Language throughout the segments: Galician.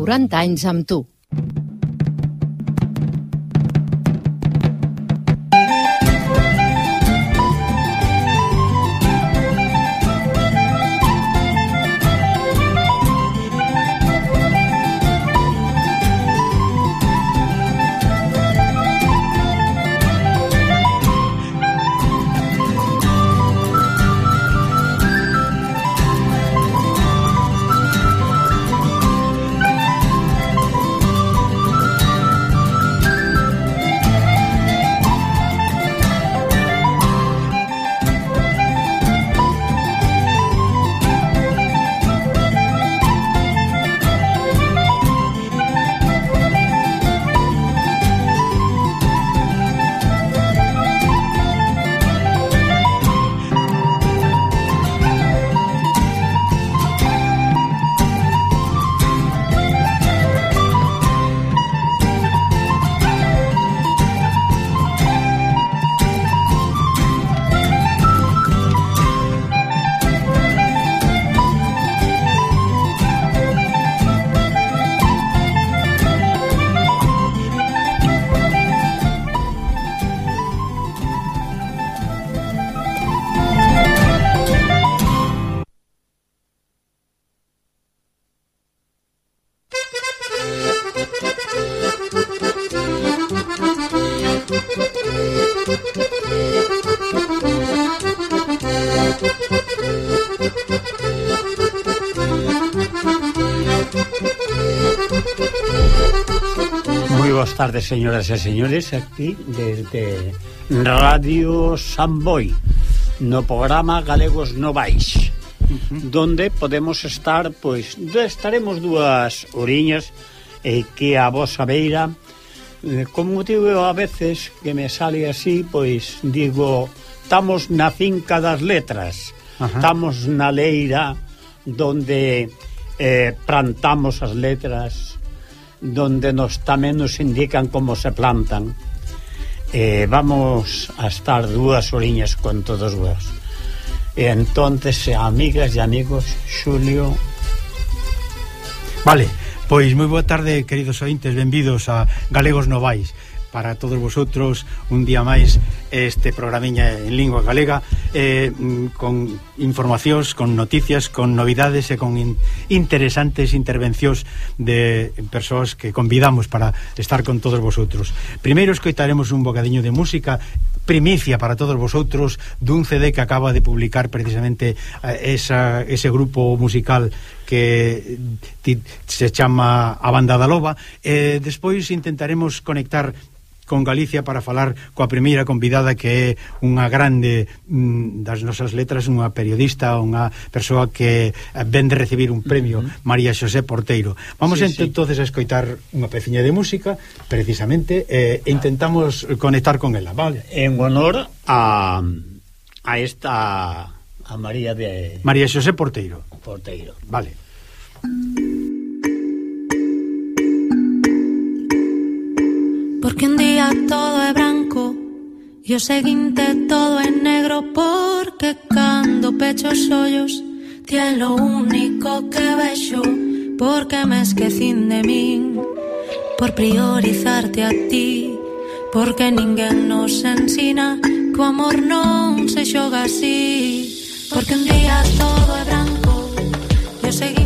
40 anys amb tu. tardes, señoras e señores, aquí desde Radio Samboy, no programa Galegos Novais, uh -huh. donde podemos estar, pois, estaremos dúas oriñas e que a vosa beira, eh, como digo a veces que me sale así, pois digo, estamos na finca das letras, estamos na leira donde eh, plantamos as letras, donde nos tamén nos indican como se plantan. Eh, vamos a estar dúas oriñas con todos vos. E entonces, amigas e amigos, Xulio... Vale, pois moi boa tarde, queridos ointes, benvidos a Galegos Novais para todos vosotros un día máis este programiña en lingua galega eh, con informacións, con noticias, con novidades e con in interesantes intervencións de persoas que convidamos para estar con todos vosotros. Primeiro escoitaremos un bocadiño de música primicia para todos vosotros dun CD que acaba de publicar precisamente eh, esa, ese grupo musical que se chama A Banda da Loba. e despois intentaremos conectar con Galicia para falar coa primeira convidada que é unha grande mm, das nosas letras, unha periodista, unha persoa que eh, ven de recibir un premio, uh -huh. María Xosé Porteiro. Vamos sí, ent sí. entonces a escoitar unha peciña de música, precisamente, eh, intentamos conectar con ela, vale? En honor a, a esta... a María de... María Xosé Porteiro. Porteiro. Vale. Porque un día todo é branco E o seguinte todo é negro Porque cando pecho os ollos Ti é lo único que vexo Porque me esquecín de min Por priorizarte a ti. Porque ninguén nos ensina Que o amor non se xoga así. Porque un día todo é branco E o seguinte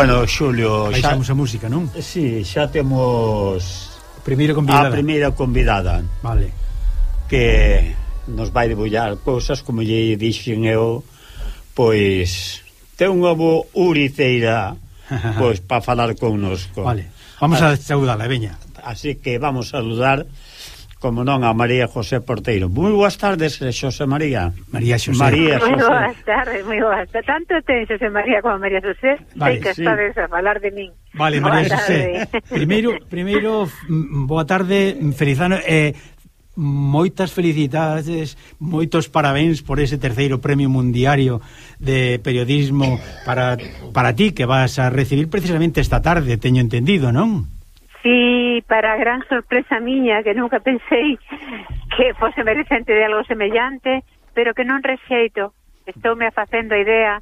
Bueno, Xulio, xa Baixamos a música, non? Eh, si, sí, xa temos primeira convidada. a primeira convidada. Vale. Que nos vai debullar cousas como lle dixen eu, pois ten unha bo uriceira pois para falar connosco. Vale. Vamos a, a saudala, veña. Así que vamos a saludar como non, a María José Porteiro. Moi boas tardes, eh, Xosé María. María Xosé. María José. Moi boas tardes, moi boas tardes. Tanto ten Xosé María como María José, vale, sei que sí. estades a falar de min. Vale, boa María José. Primeiro, primeiro, boa tarde, feliz ano. Eh, moitas felicidades, moitos parabéns por ese terceiro premio mundiario de periodismo para, para ti que vas a recibir precisamente esta tarde, teño entendido, non? Sí, para gran sorpresa miña, que nunca pensei que fose merecente de algo semellante, pero que non rexeito. Estoume a facendo a idea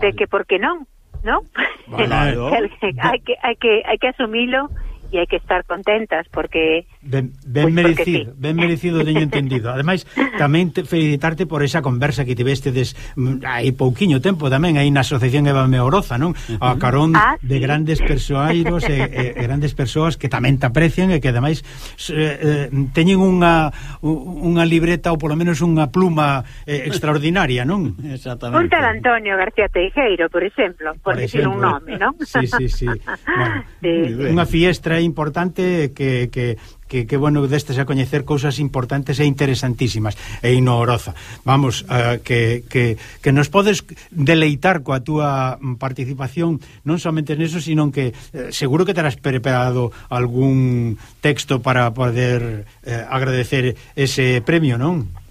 de que por que non, non? Vale, hai que hai que hai que asumilo e hai que estar contentas porque ben, ben pues merecido, sí. ben merecido teño entendido. Ademais, tamén te, felicitarte por esa conversa que tivestedes mm, hai pouquiño tempo tamén aí na Asociación Eva Meoroza, non? A carón ah, de sí. grandes persoairos e, e, e grandes persoas que tamén te aprecian e que ademais eh, eh, teñen unha unha libreta ou polo menos unha pluma eh, extraordinaria, non? Exactamente. Un tal Antonio García Teijeiro, por exemplo, por, por exemplo, decir un nome, non? Sí, sí, sí. bueno, sí. Unha fiestra é importante que, que, que, que bueno destes a coñecer cousas importantes e interesantísimas e inoroza. Vamos, uh, que, que, que nos podes deleitar coa túa participación non somente neso, sino que eh, seguro que terás preparado algún texto para poder eh, agradecer ese premio, non?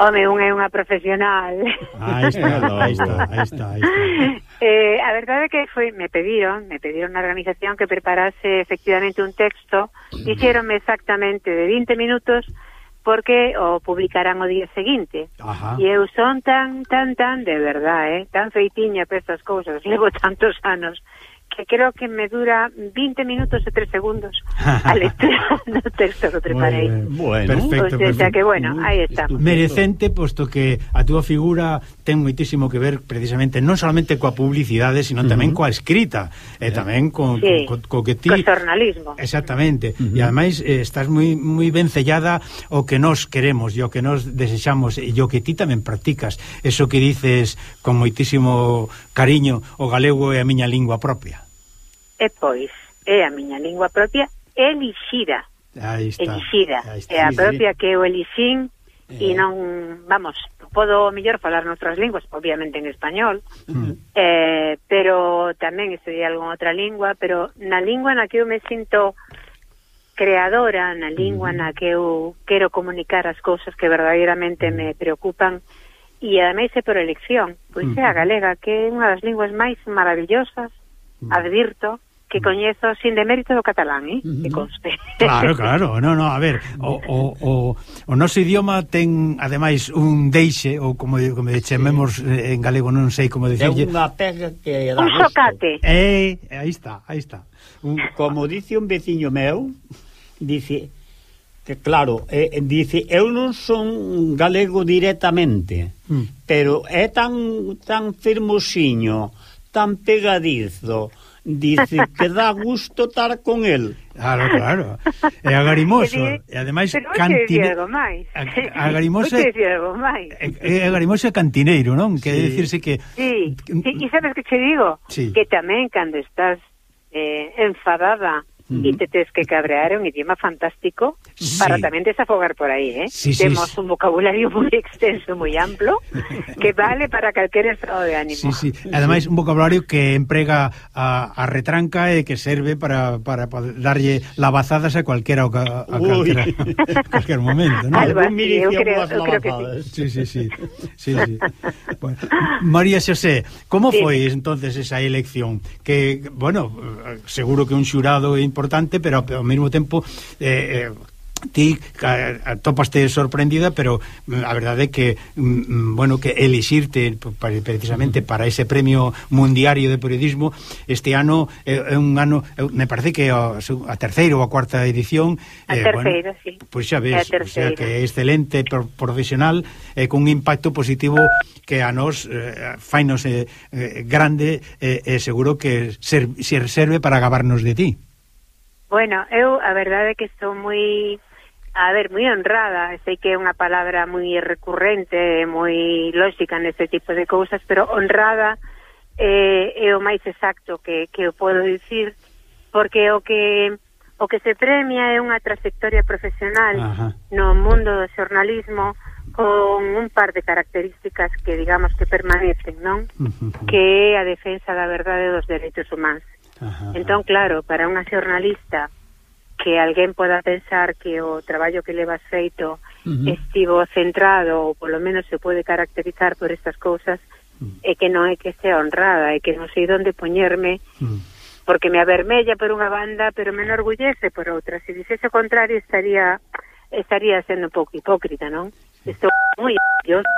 Home, unha é unha profesional. Aí está, aí está, aí está. Aí está. Eh, a verdade é que foi, me pediron, me pediron na organización que preparase efectivamente un texto, dixeronme exactamente de 20 minutos porque o publicarán o día seguinte. Ajá. E eu son tan, tan, tan, de verdade, eh, tan feitiña para estas cousas, levo tantos anos, que creo que me dura 20 minutos e 3 segundos a lectura do texto que preparei. Bueno, perfecto, o sea, perfecto. que bueno, aí está. Merecente, posto que a túa figura ten moitísimo que ver precisamente non solamente coa publicidade, sino tamén uh -huh. coa escrita, e eh. tamén con, sí, co, co, co que ti... Co jornalismo. Exactamente, uh -huh. e ademais eh, estás moi moi ben sellada o que nós queremos e o que nós desexamos e o que ti tamén practicas, eso que dices con moitísimo cariño o galego é a miña lingua propia e pois é a miña lingua propia elixida. Aí está. Elixida. Aí está. É a propia que eu elixín e eh. non, vamos, podo mellor falar noutras linguas, obviamente en español, mm. eh, pero tamén estudei algo en outra lingua, pero na lingua na que eu me sinto creadora, na lingua mm. na que eu quero comunicar as cousas que verdadeiramente me mm. preocupan, e ademais é por elección, pois é a mm-hmm. galega, que é unha das linguas máis maravillosas, mm. advirto, que mm. coñezo sin demérito do catalán, eh? Uh -huh. que mm-hmm. conste. Claro, claro, no, no, a ver, o, o, o, o noso idioma ten, ademais, un deixe, ou como, como chamemos sí. en galego, non sei como dicirlle. É unha pega que dá Un socate. Eh, aí está, aí está. Un... Como dice un veciño meu, dice que claro, eh, dice, eu non son galego directamente, mm. pero é tan tan firmosiño, tan pegadizo, dice que dá gusto estar con el. Claro, claro. E agarimoso. E ademais cantineiro. Agarimoso. E agarimoso e cantineiro, non? Sí. decirse dicirse que... Sí. sí, mm. e sabes que che digo? Sí. Que tamén cando estás eh, enfadada Mm. E te tes que cabrear é un idioma fantástico sí. para tamén desafogar por aí, eh? Sí, Temos sí, un vocabulario moi extenso, moi amplo, que vale para calquer estado de ánimo. Sí, sí. Ademais, un vocabulario que emprega a, a retranca e que serve para, para, para darlle lavazadas a cualquera, a, a calquera, a cualquier momento, ¿no? Algo así, eu creo, eu creo que sí. Sí, sí, sí. sí, sí. Bueno, María Xosé, como sí. foi entonces esa elección? Que, bueno, seguro que un xurado importante importante, pero ao mesmo tempo eh, eh ti topaste sorprendida, pero mm, a verdade é que mm, mm bueno, que elixirte precisamente para ese premio mundiario de periodismo este ano eh, é un ano me parece que a, a terceira ou a cuarta edición a eh, terceira, bueno, sí. pois xa ves, o sea, que é excelente profesional e eh, con un impacto positivo que a nós eh, fainos eh, eh grande eh, e eh, eh, seguro que ser, ser serve para gabarnos de ti Bueno, eu a verdade é que estou moi a ver, moi honrada, sei que é unha palabra moi recurrente, moi lógica neste tipo de cousas, pero honrada eh, é o máis exacto que, que eu podo dicir, porque o que o que se premia é unha trayectoria profesional Ajá. no mundo do xornalismo con un par de características que digamos que permanecen, non? Uh -huh. Que é a defensa da verdade dos dereitos humanos. Ajá, entón, claro, para unha xornalista que alguén poda pensar que o traballo que levas feito uh -huh. estivo centrado ou polo menos se pode caracterizar por estas cousas uh mm. -huh. é que non é que sea honrada é que non sei onde poñerme uh mm. -huh. porque me avermella por unha banda pero me enorgullece por outra se dixese o contrario estaría estaría sendo un pouco hipócrita, non? Estou moi orgullosa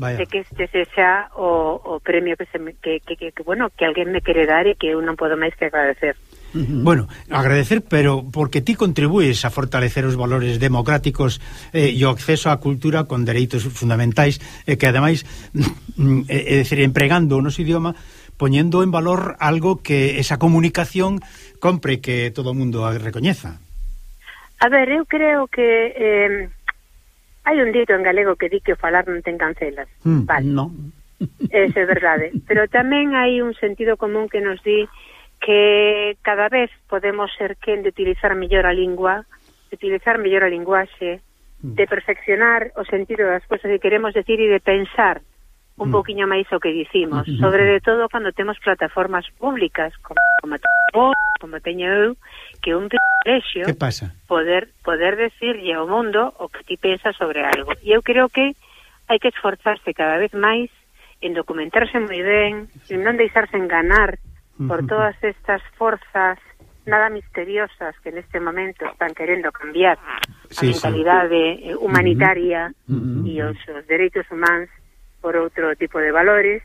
Vaya. de que este sexa o, o premio que, se me, que, que, que, que, bueno, que alguén me quere dar e que eu non podo máis que agradecer. Bueno, agradecer, pero porque ti contribuís a fortalecer os valores democráticos eh, e o acceso á cultura con dereitos fundamentais e eh, que ademais mm, é, é dicir, empregando o noso idioma poñendo en valor algo que esa comunicación compre que todo o mundo recoñeza. A ver, eu creo que eh, Hai un dito en galego que di que o falar non ten cancelas. Mm, vale. No. Ese é verdade. Pero tamén hai un sentido común que nos di que cada vez podemos ser quen de utilizar mellor a lingua, de utilizar mellor a linguaxe, mm. de perfeccionar o sentido das cousas que queremos decir e de pensar un mm. poquinho máis o que dicimos, mm. sobre de todo cando temos plataformas públicas como, como, como teño eu, que un privilexio que pasa? poder poder decirlle ao mundo o que ti pensas sobre algo. E eu creo que hai que esforzarse cada vez máis en documentarse moi ben, en non deixarse enganar por todas estas forzas nada misteriosas que neste momento están querendo cambiar sí, a mentalidade eh, sí. humanitaria. Uh -huh. e os, os dereitos humanos por outro tipo de valores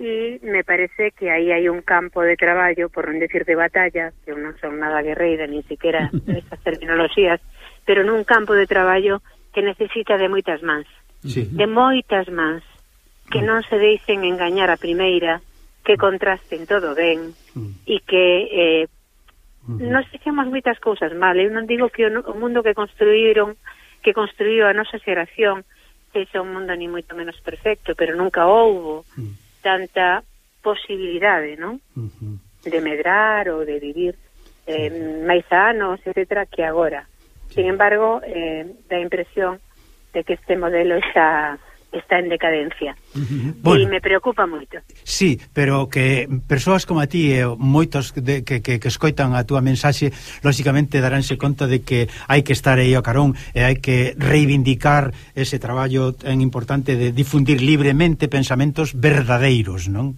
e me parece que aí hai un campo de traballo, por non decir de batalla, que eu non son nada guerreira, ni siquiera esas terminoloxías, pero nun campo de traballo que necesita de moitas mans. Sí. De moitas mans que non se deixen engañar a primeira, que mm. contrasten todo ben mm. e que eh, mm-hmm. nos fixemos moitas cousas mal. Eu non digo que o mundo que construíron, que construíu a nosa xeración, sexa un mundo ni moito menos perfecto, pero nunca houbo mm tanta posibilidade, non? Uh -huh. De medrar ou de vivir eh, máis anos, etcétera, que agora. Sin embargo, eh, da impresión de que este modelo está está en decadencia. Uh -huh. bueno, e me preocupa moito. Sí, pero que persoas como a ti e moitos de, que, que, que escoitan a túa mensaxe, lóxicamente daránse conta de que hai que estar aí ao carón e hai que reivindicar ese traballo tan importante de difundir libremente pensamentos verdadeiros, non?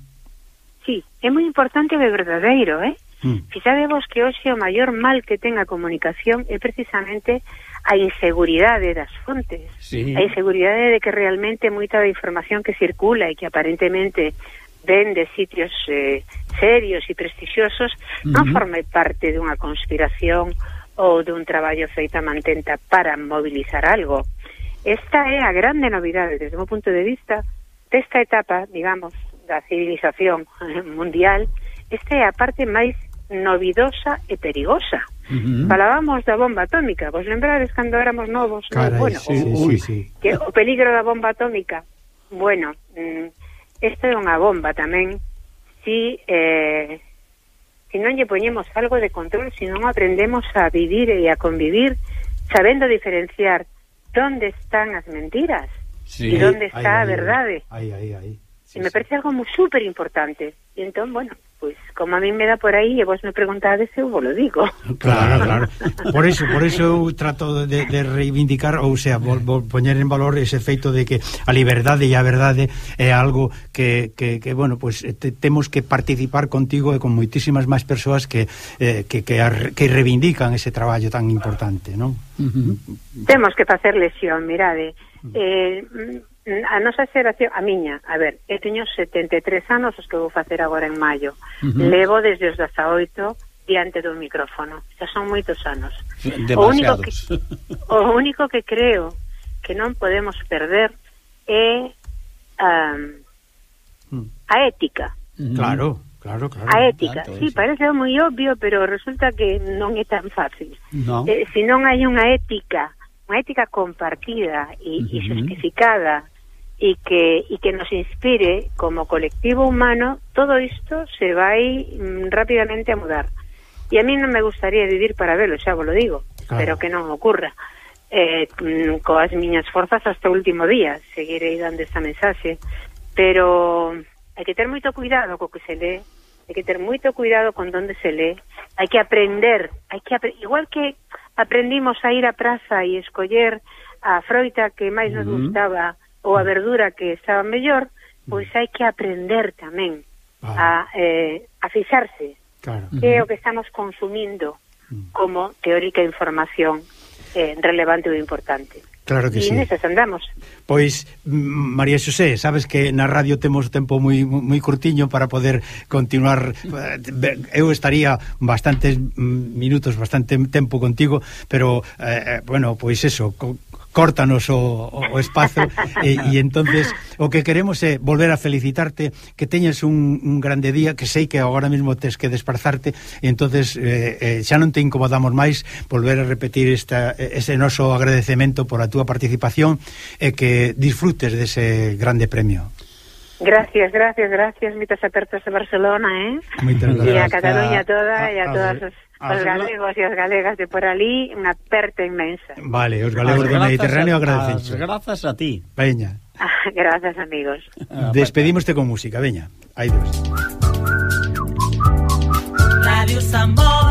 Sí, é moi importante o verdadeiro, eh? Mm. Si sabemos que hoxe o maior mal que ten a comunicación é precisamente a inseguridade das fontes, sí. a inseguridade de que realmente moita da información que circula e que aparentemente ven de sitios eh, serios e prestixiosos uh -huh. non forme parte dunha conspiración ou dun traballo feito a mantenta para mobilizar algo. Esta é a grande novidade desde o punto de vista desta etapa, digamos, da civilización mundial, esta é a parte máis novidosa e perigosa. Uh -huh. Falábamos da bomba atómica, vos lembrades cando éramos novos, Carai, bueno, sí, o, sí, sí. que o peligro da bomba atómica. Bueno, mm, esta é unha bomba tamén. Si eh si non lle poñemos algo de control, se si non aprendemos a vivir e a convivir sabendo diferenciar onde están as mentiras sí, e onde está aí, a verdade. Aí, aí, aí. Sí, e me sí. parece algo moi super importante. E entón, bueno, Pois como a mí me dá por aí e vos me preguntades, eu vos lo digo. Claro, claro. Por eso, por eso eu trato de, de reivindicar, ou sea, vol, vol poñer en valor ese feito de que a liberdade e a verdade é algo que, que, que bueno, pues, te, temos que participar contigo e con moitísimas máis persoas que, eh, que, que, ar, que reivindican ese traballo tan importante, non? Uh -huh. Temos que facer lesión, mirade. Mm. Eh, mm, Mm, a nosa xeración, a miña, a ver, eu teño 73 anos os que vou facer agora en maio. Uh -huh. Levo desde os 18 diante do micrófono. Xa son moitos anos. Demasiados. O único que, o único que creo que non podemos perder é um, a ética. Claro, claro, claro. A ética. Tanto, sí, parece moi obvio, pero resulta que non é tan fácil. No. Eh, se non hai unha ética unha ética compartida e, uh -huh. e justificada e que, e que nos inspire como colectivo humano, todo isto se vai mm, rápidamente a mudar. E a mí non me gustaría vivir para verlo, xa vos lo digo, claro. pero que non ocurra. Eh, mm, coas miñas forzas hasta o último día, seguirei dando esta mensaxe, pero hai que ter moito cuidado co que se lee, hai que ter moito cuidado con donde se lee, hai que aprender, hai que apre igual que aprendimos a ir á praza e escoller a froita que máis nos gustaba ou a verdura que estaba mellor, pois hai que aprender tamén ah. a, eh, a fixarse claro. que é o que estamos consumindo mm. como teórica información eh, relevante ou importante. Claro que e sí. nesas andamos. Pois, María Xosé, sabes que na radio temos tempo moi moi curtiño para poder continuar. Eh, eu estaría bastantes mm, minutos, bastante tempo contigo, pero, eh, eh bueno, pois eso, co córtanos o, o espazo e, e entonces o que queremos é volver a felicitarte que teñes un, un grande día que sei que agora mesmo tes que desplazarte e entonces eh, eh, xa non te incomodamos máis volver a repetir esta, ese noso agradecemento por a túa participación e que disfrutes dese grande premio Gracias, gracias, gracias, mitas apertas a Barcelona, eh? Moitas gracias. E a Cataluña toda ah, e a, a todas eh. as Ah, os galegos e as galegas de por ali unha aperta inmensa. Vale, os ah, galegos do Mediterráneo agradecen. Ah, Grazas a ti. Veña. Grazas, amigos. Despedimoste con música, veña. Aí Dios. Radio Samboy